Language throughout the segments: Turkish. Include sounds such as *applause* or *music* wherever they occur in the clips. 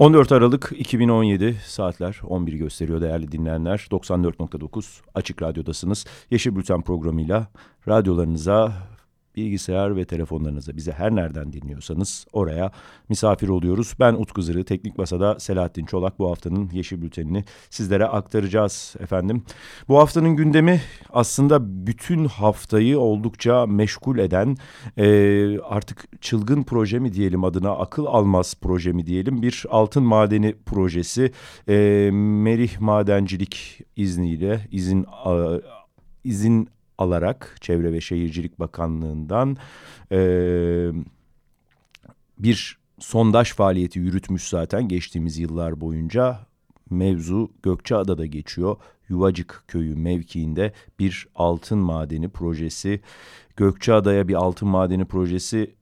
14 Aralık 2017 saatler 11 gösteriyor değerli dinleyenler. 94.9 Açık Radyo'dasınız. Yeşil Bülten programıyla radyolarınıza bilgisayar ve telefonlarınıza bize her nereden dinliyorsanız oraya misafir oluyoruz. Ben Utku Zırı, Teknik Masa'da Selahattin Çolak bu haftanın Yeşil Bülteni'ni sizlere aktaracağız efendim. Bu haftanın gündemi aslında bütün haftayı oldukça meşgul eden e, artık çılgın proje mi diyelim adına akıl almaz proje mi diyelim bir altın madeni projesi. E, Merih Madencilik izniyle izin izin alarak Çevre ve Şehircilik Bakanlığı'ndan e, bir sondaj faaliyeti yürütmüş zaten geçtiğimiz yıllar boyunca. Mevzu Gökçeada'da geçiyor. Yuvacık köyü mevkiinde bir altın madeni projesi. Gökçeada'ya bir altın madeni projesi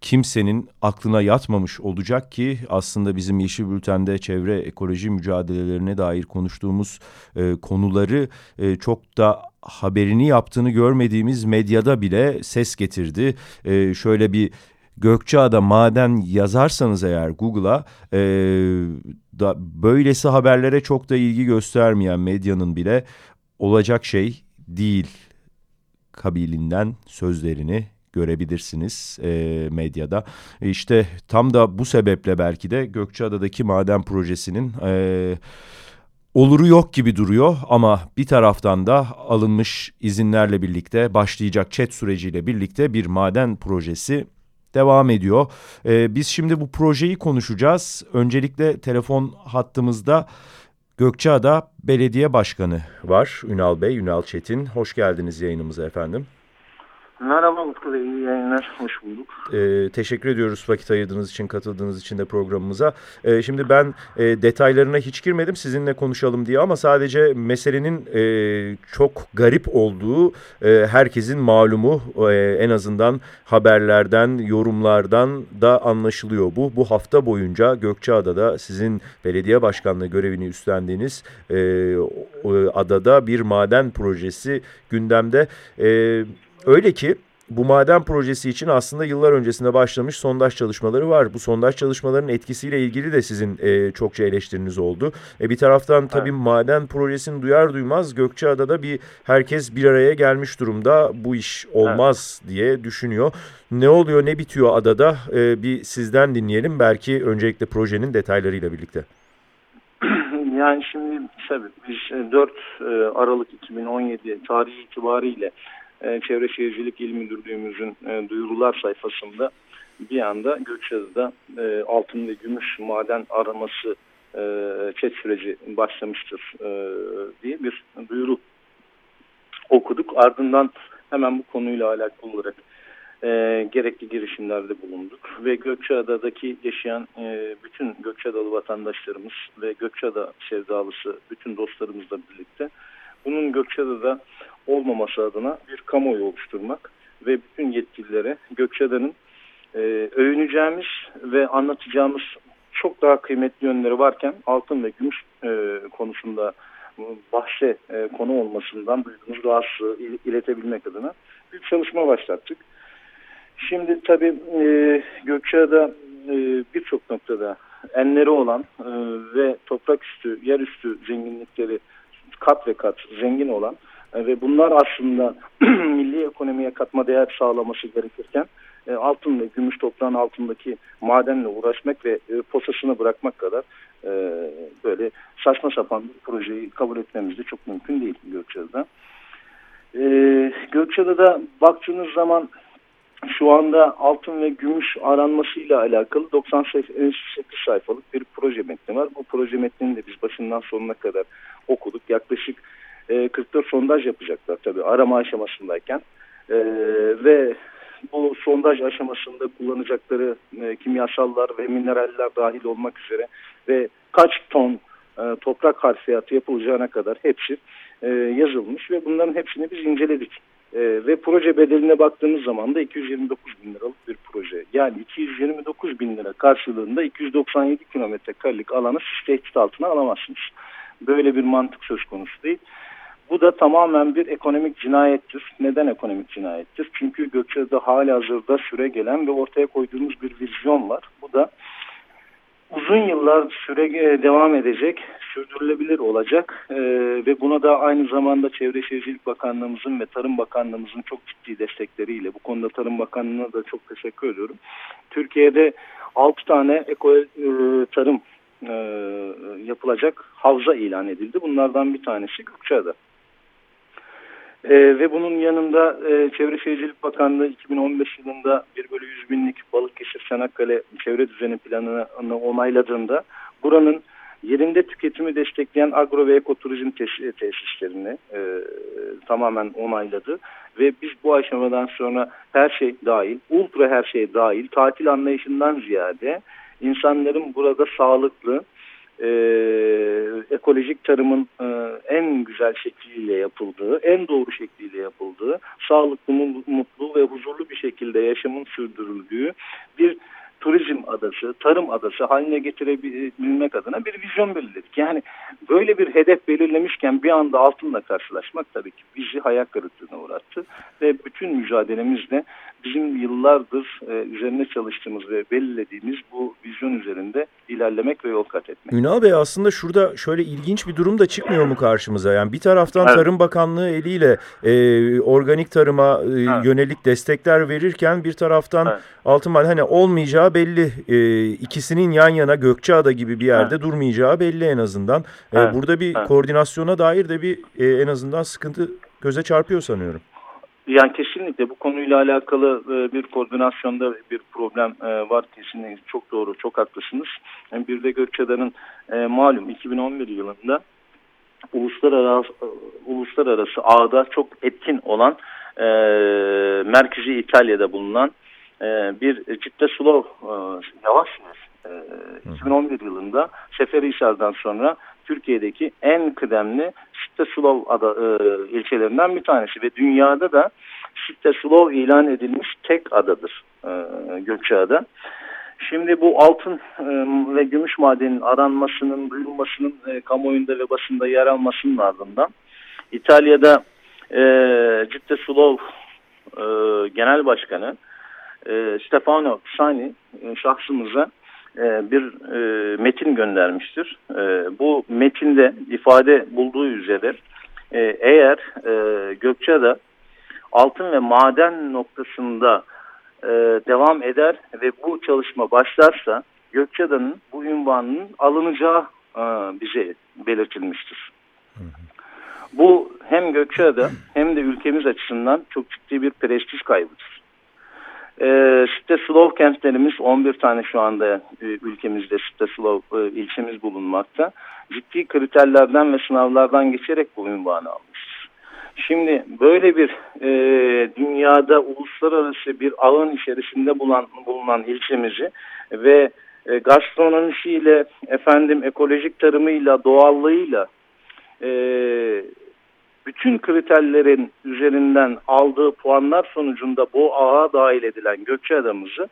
kimsenin aklına yatmamış olacak ki aslında bizim Yeşil Bülten'de çevre ekoloji mücadelelerine dair konuştuğumuz e, konuları e, çok da haberini yaptığını görmediğimiz medyada bile ses getirdi. E, şöyle bir Gökçeada maden yazarsanız eğer Google'a e, da böylesi haberlere çok da ilgi göstermeyen medyanın bile olacak şey değil kabilinden sözlerini görebilirsiniz e, medyada. İşte tam da bu sebeple belki de Gökçeada'daki maden projesinin... E, oluru yok gibi duruyor ama bir taraftan da alınmış izinlerle birlikte başlayacak çet süreciyle birlikte bir maden projesi devam ediyor. Ee, biz şimdi bu projeyi konuşacağız. Öncelikle telefon hattımızda Gökçeada Belediye Başkanı var Ünal Bey, Ünal Çetin. Hoş geldiniz yayınımıza efendim. Merhaba Utku Bey, iyi yayınlar. Hoş bulduk. Ee, teşekkür ediyoruz vakit ayırdığınız için, katıldığınız için de programımıza. Ee, şimdi ben e, detaylarına hiç girmedim sizinle konuşalım diye ama sadece meselenin e, çok garip olduğu e, herkesin malumu e, en azından haberlerden, yorumlardan da anlaşılıyor bu. Bu hafta boyunca Gökçeada'da sizin belediye başkanlığı görevini üstlendiğiniz e, adada bir maden projesi gündemde. Evet Öyle ki bu maden projesi için aslında yıllar öncesinde başlamış sondaj çalışmaları var. Bu sondaj çalışmalarının etkisiyle ilgili de sizin e, çokça eleştiriniz oldu. E, bir taraftan tabii evet. maden projesini duyar duymaz Gökçeada'da bir herkes bir araya gelmiş durumda. Bu iş olmaz evet. diye düşünüyor. Ne oluyor ne bitiyor adada e, bir sizden dinleyelim. Belki öncelikle projenin detaylarıyla birlikte. *clears throat* Yani şimdi tabii biz 4 e, Aralık 2017 tarihi itibariyle e, Çevre Şehircilik İl Müdürlüğümüzün e, duyurular sayfasında bir anda Gökçeada'da e, altın ve gümüş maden araması e, çet süreci başlamıştır e, diye bir duyuru okuduk. Ardından hemen bu konuyla alakalı olarak gerekli girişimlerde bulunduk ve Gökçeada'daki yaşayan e, bütün Gökçeadalı vatandaşlarımız ve Gökçeada sevdalısı bütün dostlarımızla birlikte bunun Gökçeada'da olmaması adına bir kamuoyu oluşturmak ve bütün yetkililere Gökçeada'nın e, övüneceğimiz ve anlatacağımız çok daha kıymetli yönleri varken altın ve gümüş e, konusunda bahşe e, konu olmasından duyduğumuz rahatsızlığı il, iletebilmek adına bir çalışma başlattık. Şimdi tabii e, Gökçeada e, birçok noktada enleri olan e, ve toprak üstü, yer üstü zenginlikleri kat ve kat zengin olan ve bunlar aslında *clears throat* milli ekonomiye katma değer sağlaması gerekirken e, altın ve gümüş toprağın altındaki madenle uğraşmak ve e, posasını bırakmak kadar e, böyle saçma sapan bir projeyi kabul etmemiz de çok mümkün değil Gökçeada'da. E, Gökçeada'da baktığınız zaman şu anda altın ve gümüş aranmasıyla alakalı 98 sayfalık bir proje metni var. Bu proje metnini de biz başından sonuna kadar okuduk. Yaklaşık e, 44 sondaj yapacaklar tabii arama aşamasındayken. E, ve bu sondaj aşamasında kullanacakları e, kimyasallar ve mineraller dahil olmak üzere ve kaç ton e, toprak harfiyatı yapılacağına kadar hepsi e, yazılmış ve bunların hepsini biz inceledik. E, ve proje bedeline baktığımız zaman da 229 bin liralık bir proje. Yani 229 bin lira karşılığında 297 kilometre karelik alanı siz tehdit altına alamazsınız. Böyle bir mantık söz konusu değil. Bu da tamamen bir ekonomik cinayettir. Neden ekonomik cinayettir? Çünkü Gökçe'de hala hazırda süre gelen ve ortaya koyduğumuz bir vizyon var. Bu da uzun yıllar süre e, devam edecek, sürdürülebilir olacak ee, ve buna da aynı zamanda Çevre Şehircilik Bakanlığımızın ve Tarım Bakanlığımızın çok ciddi destekleriyle bu konuda Tarım Bakanlığı'na da çok teşekkür ediyorum. Türkiye'de 6 tane eko e, tarım e, yapılacak havza ilan edildi. Bunlardan bir tanesi Gökçeada. E, ve bunun yanında e, Çevre Şehircilik Bakanlığı 2015 yılında 1 bölü 100 binlik Balıkesir Çanakkale çevre düzeni planını onayladığında buranın yerinde tüketimi destekleyen agro ve ekoturizm tes tesislerini e, tamamen onayladı. Ve biz bu aşamadan sonra her şey dahil, ultra her şey dahil, tatil anlayışından ziyade insanların burada sağlıklı, e, ekolojik tarımın e, en güzel şekliyle yapıldığı, en doğru şekliyle yapıldığı, sağlıklı, mutlu ve huzurlu bir şekilde yaşamın sürdürüldüğü bir turizm adası, tarım adası haline getirebilmek adına bir vizyon belirledik. Yani böyle bir hedef belirlemişken bir anda altınla karşılaşmak tabii ki bizi hayal kırıklığına uğrattı. Ve bütün mücadelemizde bizim yıllardır e, üzerine çalıştığımız ve belirlediğimiz bu vizyon üzerinde ilerlemek ve yol kat etmek. Ünal Bey aslında şurada şöyle ilginç bir durum da çıkmıyor mu karşımıza? Yani bir taraftan evet. Tarım Bakanlığı eliyle e, organik tarıma e, evet. yönelik destekler verirken bir taraftan evet. altın hani olmayacağı belli. E, ikisinin yan yana Gökçeada gibi bir yerde evet. durmayacağı belli en azından. E, evet. Burada bir evet. koordinasyona dair de bir e, en azından sıkıntı göze çarpıyor sanıyorum. Yani kesinlikle bu konuyla alakalı e, bir koordinasyonda bir problem e, var kesinlikle çok doğru çok haklısınız. Bir de Gökçeada'nın e, malum 2011 yılında uluslararası uluslararası ağda çok etkin olan merkezi İtalya'da bulunan bir Sulov yavaş e, 2011 yılında Seferihisar'dan sonra Türkiye'deki en kıdemli Sulov ada, e, ilçelerinden bir tanesi ve dünyada da Sulov ilan edilmiş tek adadır e, Gökçeada. Şimdi bu altın e, ve gümüş madenin aranmasının, duyulmasının e, kamuoyunda ve basında yer almasının ardından İtalya'da e, Citte Sulov e, Genel Başkanı e, Stefano Sani e, şahsımıza bir e, metin göndermiştir. E, bu metinde ifade bulduğu üzere eğer Gökçeada altın ve maden noktasında devam eder ve bu çalışma başlarsa Gökçeada'nın bu ünvanının alınacağı bize belirtilmiştir. Bu hem Gökçeada hem de ülkemiz açısından çok ciddi bir prestij kaybıdır. E, Site Slav kentlerimiz 11 tane şu anda e, ülkemizde Site Slav e, ilçemiz bulunmakta. Ciddi kriterlerden ve sınavlardan geçerek bu ünvanı almış. Şimdi böyle bir e, dünyada uluslararası bir ağın içerisinde bulunan, bulunan ilçemizi ve e, gastronomisiyle, efendim ekolojik tarımıyla, doğallığıyla e, bütün kriterlerin üzerinden aldığı puanlar sonucunda bu ağa dahil edilen Gökçeada'mızı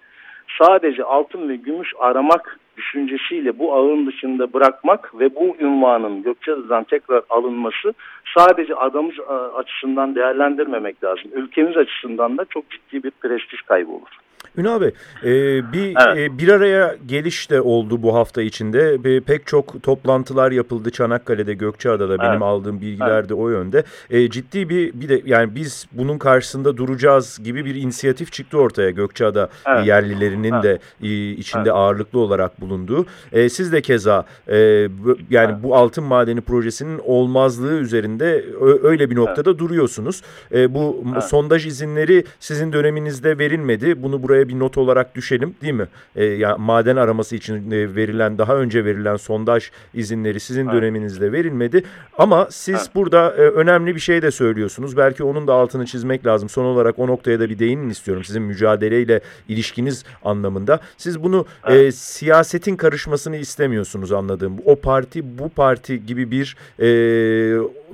sadece altın ve gümüş aramak düşüncesiyle bu ağın dışında bırakmak ve bu ünvanın Gökçeada'dan tekrar alınması sadece adamız açısından değerlendirmemek lazım. Ülkemiz açısından da çok ciddi bir prestij kaybı olur. Ünal Bey, e, bir, evet. e, bir araya geliş de oldu bu hafta içinde. E, pek çok toplantılar yapıldı Çanakkale'de, Gökçeada'da. Evet. Benim aldığım bilgiler evet. de o yönde. E, ciddi bir, bir de yani biz bunun karşısında duracağız gibi bir inisiyatif çıktı ortaya Gökçeada evet. yerlilerinin evet. de e, içinde evet. ağırlıklı olarak bulunduğu. E, siz de keza e, yani evet. bu altın madeni projesinin olmazlığı üzerinde öyle bir noktada evet. duruyorsunuz. E, bu evet. sondaj izinleri sizin döneminizde verilmedi. Bunu buraya da bir not olarak düşelim değil mi? E, ya maden araması için e, verilen daha önce verilen sondaj izinleri sizin evet. döneminizde verilmedi. Ama siz evet. burada e, önemli bir şey de söylüyorsunuz. Belki onun da altını çizmek lazım. Son olarak o noktaya da bir değinin istiyorum. Sizin mücadeleyle ilişkiniz anlamında. Siz bunu evet. e, siyasetin karışmasını istemiyorsunuz anladığım. O parti bu parti gibi bir e,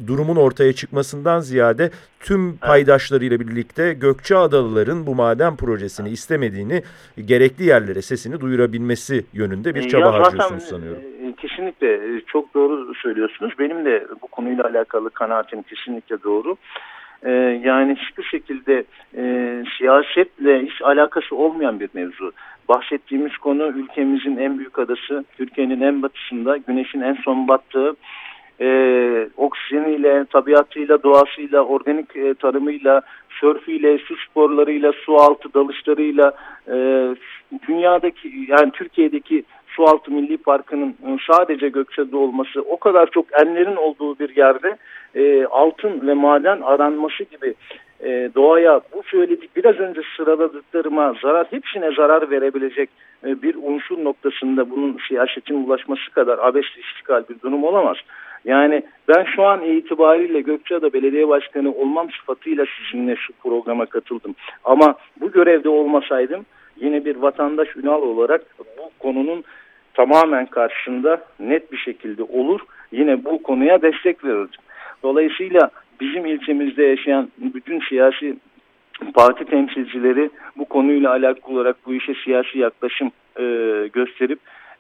durumun ortaya çıkmasından ziyade tüm paydaşlarıyla birlikte Gökçeadalıların bu maden projesini istemediğini gerekli yerlere sesini duyurabilmesi yönünde bir çaba ya harcıyorsunuz sanıyorum. E, kesinlikle e, çok doğru söylüyorsunuz. Benim de bu konuyla alakalı kanaatim kesinlikle doğru. Ee, yani hiçbir şekilde e, siyasetle hiç alakası olmayan bir mevzu. Bahsettiğimiz konu ülkemizin en büyük adası, Türkiye'nin en batısında, güneşin en son battığı, e, oksijeniyle, tabiatıyla, doğasıyla, organik e, tarımıyla, sörfüyle, su sporlarıyla, su altı dalışlarıyla, e, dünyadaki yani Türkiye'deki Sualtı Milli Parkı'nın e, sadece Gökçe'de olması o kadar çok enlerin olduğu bir yerde e, altın ve maden aranması gibi e, doğaya bu söyledik biraz önce sıraladıklarıma zarar hepsine zarar verebilecek e, bir unsur noktasında bunun siyasetin ulaşması kadar abesli iştikal bir durum olamaz. Yani ben şu an itibariyle Gökçeada Belediye Başkanı olmam sıfatıyla sizinle şu programa katıldım. Ama bu görevde olmasaydım yine bir vatandaş Ünal olarak bu konunun tamamen karşısında net bir şekilde olur. Yine bu konuya destek verirdim. Dolayısıyla bizim ilçemizde yaşayan bütün siyasi parti temsilcileri bu konuyla alakalı olarak bu işe siyasi yaklaşım e, gösterip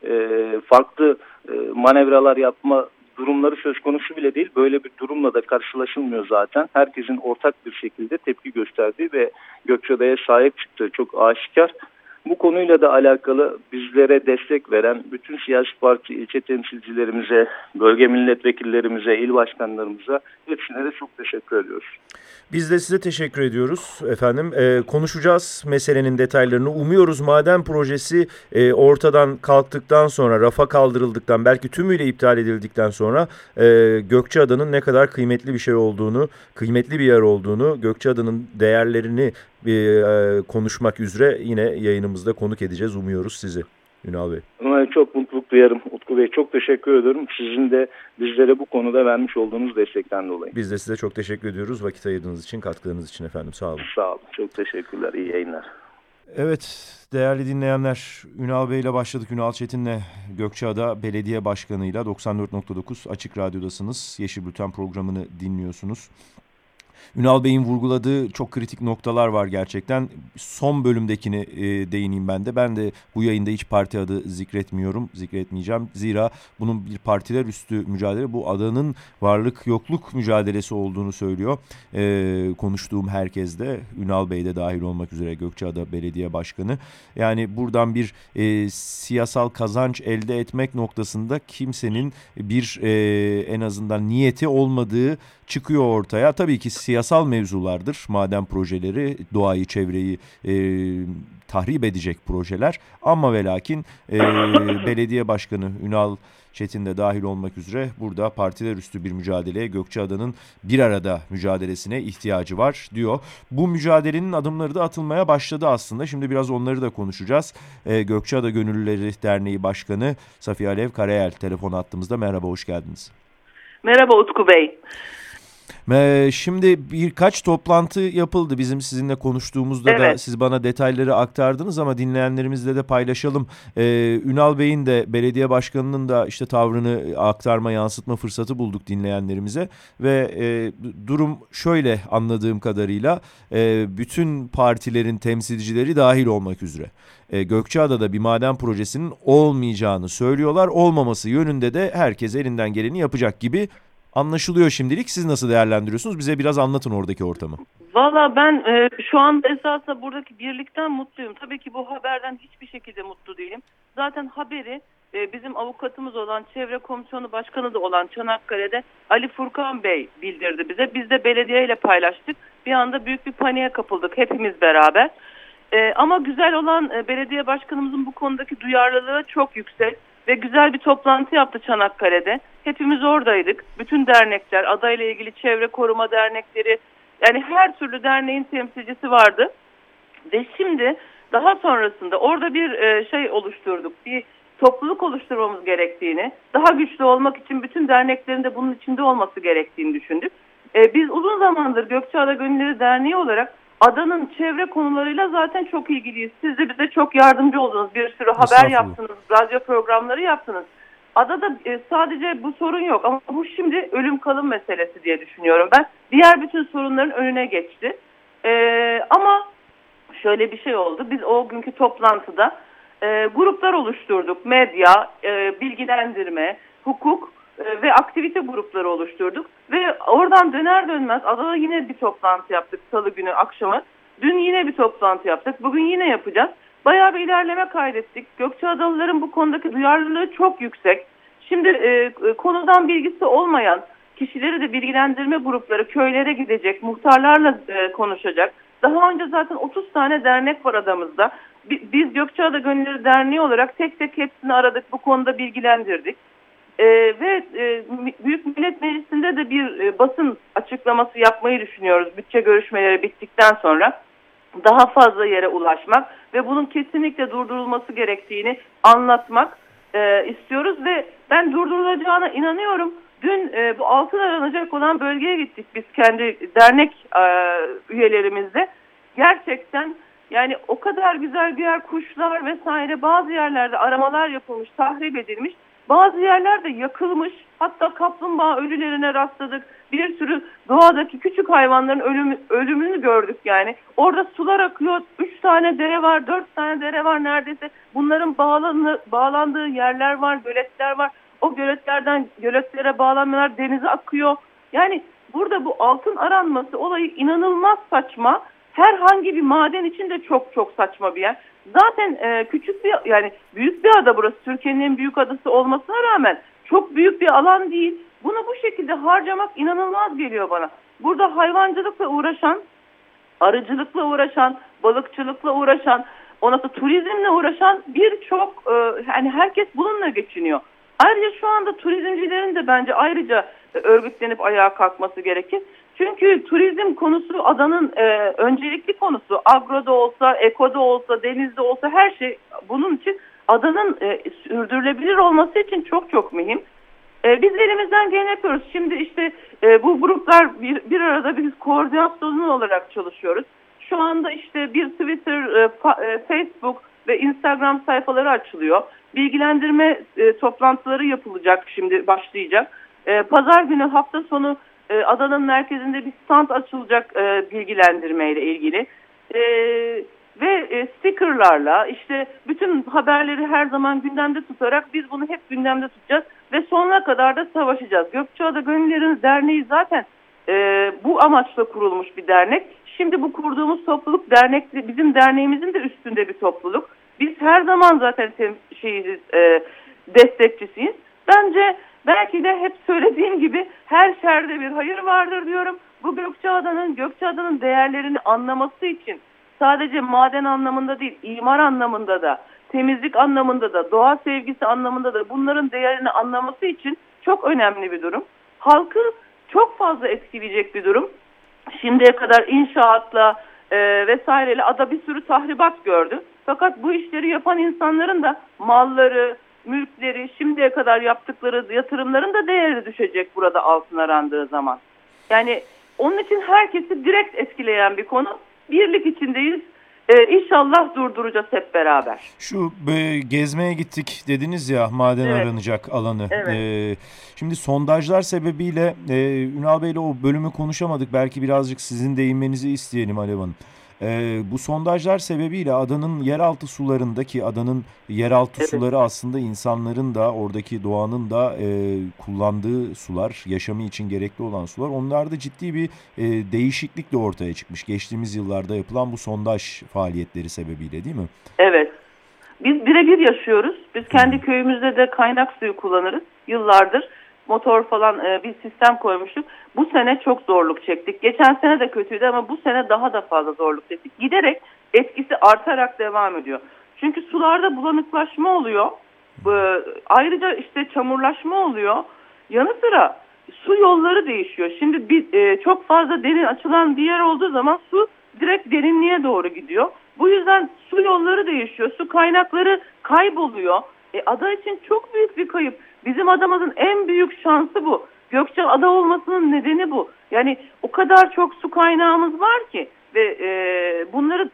e, farklı e, manevralar yapma durumları söz konusu bile değil. Böyle bir durumla da karşılaşılmıyor zaten. Herkesin ortak bir şekilde tepki gösterdiği ve Gökçeada'ya sahip çıktığı çok aşikar. Bu konuyla da alakalı bizlere destek veren bütün siyasi parti ilçe temsilcilerimize, bölge milletvekillerimize, il başkanlarımıza hepsine de çok teşekkür ediyoruz. Biz de size teşekkür ediyoruz efendim. Ee, konuşacağız meselenin detaylarını. Umuyoruz maden projesi e, ortadan kalktıktan sonra, rafa kaldırıldıktan, belki tümüyle iptal edildikten sonra e, Gökçeada'nın ne kadar kıymetli bir şey olduğunu, kıymetli bir yer olduğunu, Gökçeada'nın değerlerini e, konuşmak üzere yine yayınımızda konuk edeceğiz. Umuyoruz sizi. Ünal Bey. Çok mutluluk duyarım Utku Bey. Çok teşekkür ederim. Sizin de bizlere bu konuda vermiş olduğunuz destekten dolayı. Biz de size çok teşekkür ediyoruz. Vakit ayırdığınız için, katkılarınız için efendim. Sağ olun. Sağ olun. Çok teşekkürler. İyi yayınlar. Evet değerli dinleyenler Ünal Bey ile başladık. Ünal Çetin'le Gökçeada Belediye Başkanı'yla 94.9 Açık Radyo'dasınız. Yeşil Bülten programını dinliyorsunuz. Ünal Bey'in vurguladığı çok kritik noktalar var gerçekten. Son bölümdekini e, değineyim ben de. Ben de bu yayında hiç parti adı zikretmiyorum, zikretmeyeceğim. Zira bunun bir partiler üstü mücadele, bu adanın varlık yokluk mücadelesi olduğunu söylüyor. E, konuştuğum herkes de, Ünal Bey de dahil olmak üzere Gökçeada Belediye Başkanı. Yani buradan bir e, siyasal kazanç elde etmek noktasında kimsenin bir e, en azından niyeti olmadığı çıkıyor ortaya. Tabii ki siyasal mevzulardır maden projeleri, doğayı, çevreyi e, tahrip edecek projeler. Ama ve lakin e, *coughs* belediye başkanı Ünal Çetin de dahil olmak üzere burada partiler üstü bir mücadeleye Gökçeada'nın bir arada mücadelesine ihtiyacı var diyor. Bu mücadelenin adımları da atılmaya başladı aslında. Şimdi biraz onları da konuşacağız. Ee, Gökçeada Gönüllüleri Derneği Başkanı Safiye Alev Karayel telefon attığımızda merhaba hoş geldiniz. Merhaba Utku Bey. Şimdi birkaç toplantı yapıldı bizim sizinle konuştuğumuzda evet. da siz bana detayları aktardınız ama dinleyenlerimizle de paylaşalım. Ee, Ünal Bey'in de belediye başkanının da işte tavrını aktarma yansıtma fırsatı bulduk dinleyenlerimize ve e, durum şöyle anladığım kadarıyla e, bütün partilerin temsilcileri dahil olmak üzere. E, Gökçeada'da bir maden projesinin olmayacağını söylüyorlar. Olmaması yönünde de herkes elinden geleni yapacak gibi anlaşılıyor şimdilik. Siz nasıl değerlendiriyorsunuz? Bize biraz anlatın oradaki ortamı. Valla ben e, şu anda esasında buradaki birlikten mutluyum. Tabii ki bu haberden hiçbir şekilde mutlu değilim. Zaten haberi e, bizim avukatımız olan Çevre Komisyonu Başkanı da olan Çanakkale'de Ali Furkan Bey bildirdi bize. Biz de belediyeyle paylaştık. Bir anda büyük bir paniğe kapıldık hepimiz beraber. E, ama güzel olan e, belediye başkanımızın bu konudaki duyarlılığı çok yüksek ve güzel bir toplantı yaptı Çanakkale'de. Hepimiz oradaydık. Bütün dernekler, adayla ilgili çevre koruma dernekleri, yani her türlü derneğin temsilcisi vardı. Ve şimdi Daha sonrasında orada bir e, şey oluşturduk. Bir topluluk oluşturmamız gerektiğini, daha güçlü olmak için bütün derneklerin de bunun içinde olması gerektiğini düşündük. E, biz uzun zamandır Gökçeada Gönülleri Derneği olarak adanın çevre konularıyla zaten çok ilgiliyiz. Siz de bize çok yardımcı oldunuz. Bir sürü haber yaptınız, radyo programları yaptınız. Adada e, sadece bu sorun yok ama bu şimdi ölüm kalım meselesi diye düşünüyorum ben. Diğer bütün sorunların önüne geçti. E, ama şöyle bir şey oldu. Biz o günkü toplantıda e, gruplar oluşturduk. Medya, e, bilgilendirme, hukuk ve aktivite grupları oluşturduk. Ve oradan döner dönmez adada yine bir toplantı yaptık salı günü akşamı. Dün yine bir toplantı yaptık. Bugün yine yapacağız. Bayağı bir ilerleme kaydettik. Gökçeadalıların bu konudaki duyarlılığı çok yüksek. Şimdi e, konudan bilgisi olmayan kişileri de bilgilendirme grupları köylere gidecek, muhtarlarla e, konuşacak. Daha önce zaten 30 tane dernek var adamızda. Biz Gökçeada Gönülleri Derneği olarak tek tek hepsini aradık, bu konuda bilgilendirdik. E, ve e, Büyük Millet Meclisi'nde de bir e, basın açıklaması yapmayı düşünüyoruz bütçe görüşmeleri bittikten sonra. Daha fazla yere ulaşmak ve bunun kesinlikle durdurulması gerektiğini anlatmak e, istiyoruz ve ben durdurulacağına inanıyorum. Dün e, bu altın aranacak olan bölgeye gittik biz kendi dernek e, üyelerimizle. Gerçekten yani o kadar güzel bir kuşlar vesaire bazı yerlerde aramalar yapılmış, tahrip edilmiş. Bazı yerlerde yakılmış. Hatta kaplumbağa ölülerine rastladık. Bir sürü doğadaki küçük hayvanların ölümü, ölümünü gördük yani. Orada sular akıyor. Üç tane dere var, dört tane dere var neredeyse. Bunların bağlanı, bağlandığı yerler var, göletler var. O göletlerden göletlere bağlanmalar denize akıyor. Yani burada bu altın aranması olayı inanılmaz saçma. Herhangi bir maden için de çok çok saçma bir yer. Zaten e, küçük bir yani büyük bir ada burası. Türkiye'nin en büyük adası olmasına rağmen çok büyük bir alan değil. Bunu bu şekilde harcamak inanılmaz geliyor bana. Burada hayvancılıkla uğraşan, arıcılıkla uğraşan, balıkçılıkla uğraşan, ondan turizmle uğraşan birçok e, yani herkes bununla geçiniyor. Ayrıca şu anda turizmcilerin de bence ayrıca örgütlenip ayağa kalkması gerekir. Çünkü turizm konusu adanın e, öncelikli konusu. Agroda olsa, ekoda olsa, denizde olsa her şey bunun için adanın e, sürdürülebilir olması için çok çok mühim. E, biz elimizden geleni yapıyoruz. Şimdi işte e, bu gruplar bir, bir arada biz koordinasyonu olarak çalışıyoruz. Şu anda işte bir Twitter, e, fa, e, Facebook ve Instagram sayfaları açılıyor. Bilgilendirme e, toplantıları yapılacak şimdi başlayacak. E, Pazar günü hafta sonu e, adanın merkezinde bir stand açılacak e, bilgilendirmeyle ilgili. E, ve e, stickerlarla işte bütün haberleri her zaman gündemde tutarak biz bunu hep gündemde tutacağız ve sonuna kadar da savaşacağız. Gökçeada Gönüllerin Derneği zaten e, bu amaçla kurulmuş bir dernek. Şimdi bu kurduğumuz topluluk dernek bizim derneğimizin de üstünde bir topluluk. Biz her zaman zaten şeyiz, e, destekçisiyiz. Bence belki de hep söylediğim gibi her şerde bir hayır vardır diyorum. Bu Gökçeada'nın Gökçeada'nın değerlerini anlaması için sadece maden anlamında değil, imar anlamında da, temizlik anlamında da, doğa sevgisi anlamında da bunların değerini anlaması için çok önemli bir durum. Halkı çok fazla etkileyecek bir durum. Şimdiye kadar inşaatla e, vesaireyle ada bir sürü tahribat gördü. Fakat bu işleri yapan insanların da malları, mülkleri, şimdiye kadar yaptıkları yatırımların da değeri düşecek burada altın arandığı zaman. Yani onun için herkesi direkt etkileyen bir konu. Birlik içindeyiz. Ee, inşallah durduracağız hep beraber. Şu e, gezmeye gittik dediniz ya maden evet. aranacak alanı. Evet. E, şimdi sondajlar sebebiyle e, Ünal Bey'le o bölümü konuşamadık. Belki birazcık sizin değinmenizi isteyelim Alev Hanım. E, bu sondajlar sebebiyle adanın yeraltı sularındaki adanın yeraltı evet. suları aslında insanların da oradaki doğanın da e, kullandığı sular, yaşamı için gerekli olan sular. Onlarda ciddi bir e, değişiklik de ortaya çıkmış. Geçtiğimiz yıllarda yapılan bu sondaj faaliyetleri sebebiyle değil mi? Evet. Biz birebir yaşıyoruz. Biz kendi köyümüzde de kaynak suyu kullanırız yıllardır motor falan e, bir sistem koymuştuk. Bu sene çok zorluk çektik. Geçen sene de kötüydü ama bu sene daha da fazla zorluk çektik. Giderek etkisi artarak devam ediyor. Çünkü sularda bulanıklaşma oluyor. E, ayrıca işte çamurlaşma oluyor. Yanı sıra su yolları değişiyor. Şimdi bir, e, çok fazla derin açılan bir yer olduğu zaman su direkt derinliğe doğru gidiyor. Bu yüzden su yolları değişiyor, su kaynakları kayboluyor. E, ada için çok büyük bir kayıp. Bizim adamızın en büyük şansı bu. Gökçe ada olmasının nedeni bu. Yani o kadar çok su kaynağımız var ki ve e, bunları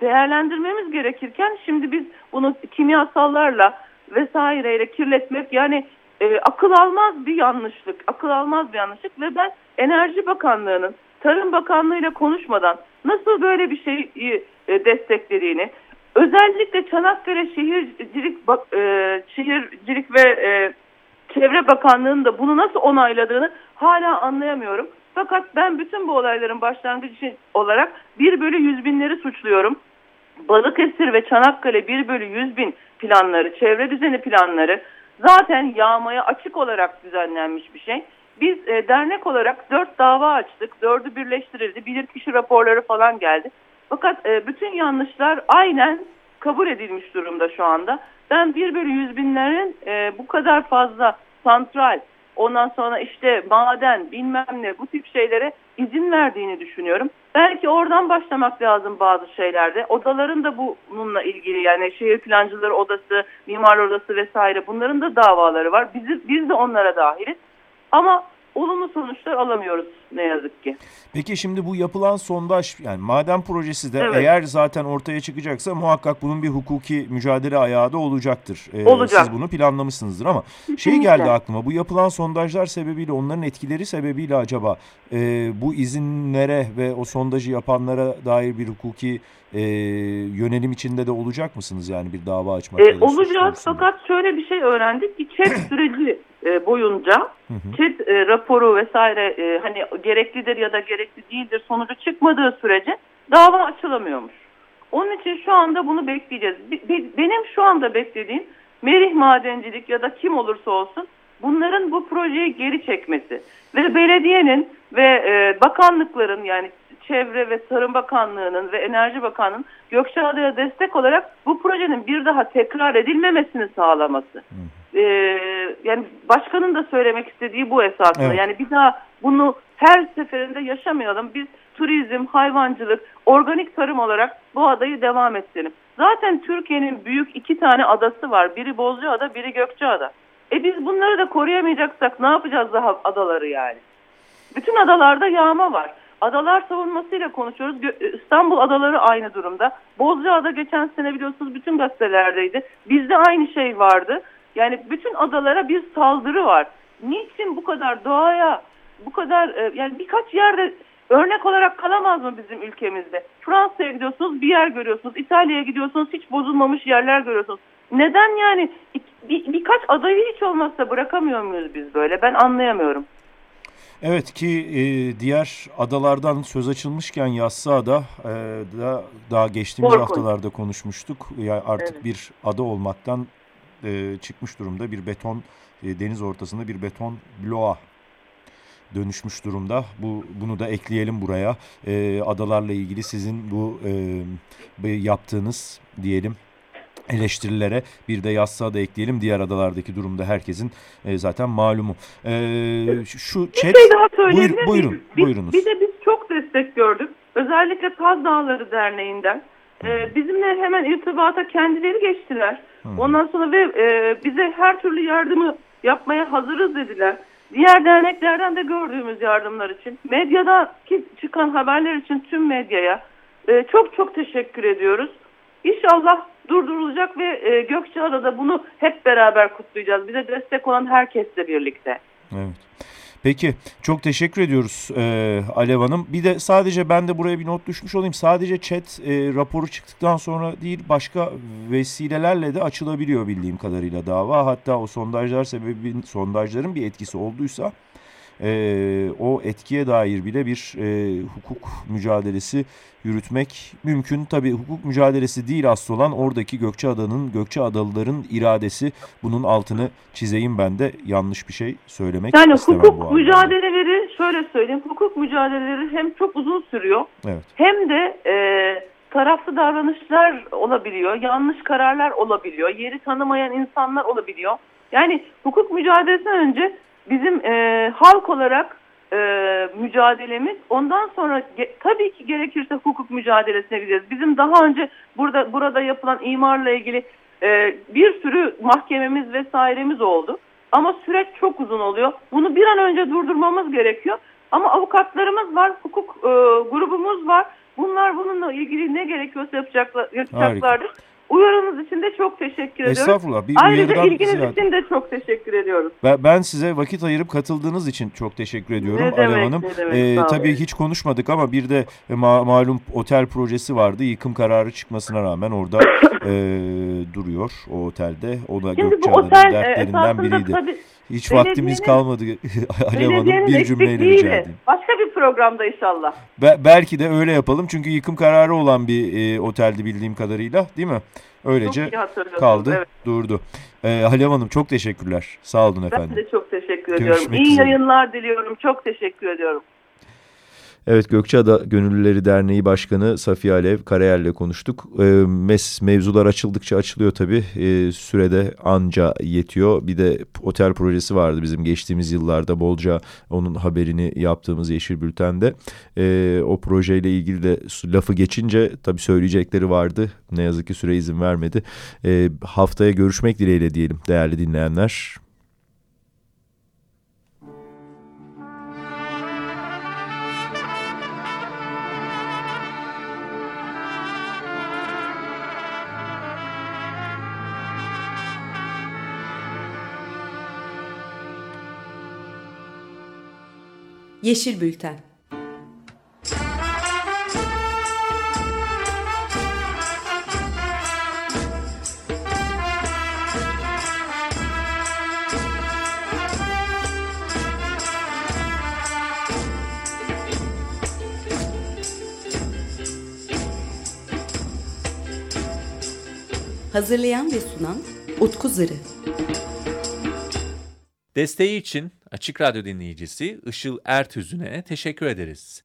değerlendirmemiz gerekirken şimdi biz bunu kimyasallarla vesaireyle kirletmek yani e, akıl almaz bir yanlışlık, akıl almaz bir yanlışlık ve ben Enerji Bakanlığı'nın Tarım Bakanlığı ile konuşmadan nasıl böyle bir şeyi e, desteklediğini, özellikle Çanakkale Şehircilik e, Şehircilik ve e, Çevre Bakanlığı'nın da bunu nasıl onayladığını hala anlayamıyorum. Fakat ben bütün bu olayların başlangıcı olarak 1 bölü 100 binleri suçluyorum. Balıkesir ve Çanakkale 1 bölü 100 bin planları, çevre düzeni planları zaten yağmaya açık olarak düzenlenmiş bir şey. Biz e, dernek olarak dört dava açtık. Dördü birleştirildi. Bilirkişi raporları falan geldi. Fakat e, bütün yanlışlar aynen kabul edilmiş durumda şu anda. Ben 1 bölü 100 binlerin e, bu kadar fazla santral, ondan sonra işte maden bilmem ne bu tip şeylere izin verdiğini düşünüyorum. Belki oradan başlamak lazım bazı şeylerde. Odaların da bununla ilgili yani şehir plancıları odası, mimar odası vesaire bunların da davaları var. Biz, biz de onlara dahiliz. Ama olumlu sonuçlar alamıyoruz ne yazık ki. Peki şimdi bu yapılan sondaj yani maden projesi de evet. eğer zaten ortaya çıkacaksa muhakkak bunun bir hukuki mücadele ayağı da olacaktır. Ee, Olacak. Siz bunu planlamışsınızdır ama şey geldi aklıma bu yapılan sondajlar sebebiyle onların etkileri sebebiyle acaba e, bu izinlere ve o sondajı yapanlara dair bir hukuki e, yönelim içinde de olacak mısınız yani bir dava açmak? E, olacağız fakat şöyle bir şey öğrendik ki chat *coughs* süreci e, boyunca chat e, raporu vesaire e, hani gereklidir ya da gerekli değildir sonucu çıkmadığı sürece dava açılamıyormuş. Onun için şu anda bunu bekleyeceğiz. Benim şu anda beklediğim Merih Madencilik ya da kim olursa olsun bunların bu projeyi geri çekmesi ve belediyenin ve e, bakanlıkların yani Çevre ve Tarım Bakanlığı'nın ve Enerji Bakanlığı'nın Gökçeada'ya destek olarak bu projenin bir daha tekrar edilmemesini sağlaması. Ee, yani başkanın da söylemek istediği bu esasında. Evet. Yani bir daha bunu her seferinde yaşamayalım. Biz turizm, hayvancılık, organik tarım olarak bu adayı devam ettirelim. Zaten Türkiye'nin büyük iki tane adası var. Biri Bozcaada, biri Gökçeada. E biz bunları da koruyamayacaksak ne yapacağız daha adaları yani? Bütün adalarda yağma var. Adalar savunmasıyla konuşuyoruz. İstanbul adaları aynı durumda. Bozcaada geçen sene biliyorsunuz bütün gazetelerdeydi. Bizde aynı şey vardı. Yani bütün adalara bir saldırı var. Niçin bu kadar doğaya, bu kadar e, yani birkaç yerde örnek olarak kalamaz mı bizim ülkemizde? Fransa'ya gidiyorsunuz bir yer görüyorsunuz. İtalya'ya gidiyorsunuz hiç bozulmamış yerler görüyorsunuz. Neden yani bir, birkaç adayı hiç olmazsa bırakamıyor muyuz biz böyle? Ben anlayamıyorum. Evet ki e, diğer adalardan söz açılmışken Yassıada e, da daha geçtiğimiz Korkunç. haftalarda konuşmuştuk. Yani artık evet. bir ada olmaktan e, çıkmış durumda. Bir beton e, deniz ortasında bir beton bloğa dönüşmüş durumda. Bu bunu da ekleyelim buraya. E, adalarla ilgili sizin bu e, yaptığınız diyelim eleştirilere bir de yazsa da ekleyelim. Diğer adalardaki durumda herkesin e, zaten malumu. E, şu chat... Bir şey daha söyleyebilir Buyur, buyurun, biz, buyurunuz. Bir de biz çok destek gördük. Özellikle Kaz Dağları Derneği'nden. E, bizimle hemen irtibata kendileri geçtiler. Hı. Ondan sonra ve e, bize her türlü yardımı yapmaya hazırız dediler. Diğer derneklerden de gördüğümüz yardımlar için, medyada çıkan haberler için tüm medyaya e, çok çok teşekkür ediyoruz. İnşallah durdurulacak ve e, Gökçeada'da bunu hep beraber kutlayacağız. Bize destek olan herkesle birlikte. Evet. Peki çok teşekkür ediyoruz e, Alev Hanım. Bir de sadece ben de buraya bir not düşmüş olayım. Sadece chat e, raporu çıktıktan sonra değil başka vesilelerle de açılabiliyor bildiğim kadarıyla dava. Hatta o sondajlar sebebi sondajların bir etkisi olduysa e, o etkiye dair bile bir e, hukuk mücadelesi yürütmek mümkün. Tabii hukuk mücadelesi değil asıl olan oradaki Gökçeada'nın, Gökçeadalıların iradesi. Bunun altını çizeyim ben de yanlış bir şey söylemek yani istemem hukuk mücadeleleri şöyle söyleyeyim. Hukuk mücadeleleri hem çok uzun sürüyor evet. hem de e, taraflı davranışlar olabiliyor. Yanlış kararlar olabiliyor. Yeri tanımayan insanlar olabiliyor. Yani hukuk mücadelesinden önce bizim e, halk olarak e, mücadelemiz. Ondan sonra ge- tabii ki gerekirse hukuk mücadelesine gideceğiz. Bizim daha önce burada burada yapılan imarla ilgili e, bir sürü mahkememiz vesairemiz oldu. Ama süreç çok uzun oluyor. Bunu bir an önce durdurmamız gerekiyor. Ama avukatlarımız var, hukuk e, grubumuz var. Bunlar bununla ilgili ne gerekiyorsa yapacaklar, yapacaklardır. Uyarınız için de çok teşekkür ediyorum. Estağfurullah. Bir Ayrıca ilginiz ziyade. için de çok teşekkür ediyoruz. Ben, ben size vakit ayırıp katıldığınız için çok teşekkür ediyorum Ne Alev demek, Hanım. ne demek, Ee, tabii hiç konuşmadık ama bir de e, ma- malum otel projesi vardı. Yıkım kararı çıkmasına rağmen orada *coughs* e, duruyor o otelde. O da Şimdi bu otel e, dertlerinden esasında biriydi. tabii Hiç belediyenin- vaktimiz kalmadı *laughs* Alev Hanım. Bir cümleyle rica edeyim. Başka bir programda inşallah. Be- belki de öyle yapalım çünkü yıkım kararı olan bir e, oteldi bildiğim kadarıyla değil mi? Öylece kaldı, Evet. durdu. E, Alev Hanım çok teşekkürler. Sağ olun Ben efendim. de çok teşekkür Görüşmek ediyorum. İyi üzere. yayınlar diliyorum. Çok teşekkür ediyorum. Evet Gökçeada Gönüllüleri Derneği Başkanı Safiye Alev Karayel'le konuştuk. Ee, mes mevzular açıldıkça açılıyor tabii. Ee, sürede anca yetiyor. Bir de otel projesi vardı bizim geçtiğimiz yıllarda bolca onun haberini yaptığımız Yeşil Bülten'de. Ee, o projeyle ilgili de lafı geçince tabii söyleyecekleri vardı. Ne yazık ki süre izin vermedi. Ee, haftaya görüşmek dileğiyle diyelim değerli dinleyenler. Yeşil Bülten. Hazırlayan ve sunan Utku Zırı. Desteği için Açık Radyo dinleyicisi Işıl Ertüzü'ne teşekkür ederiz.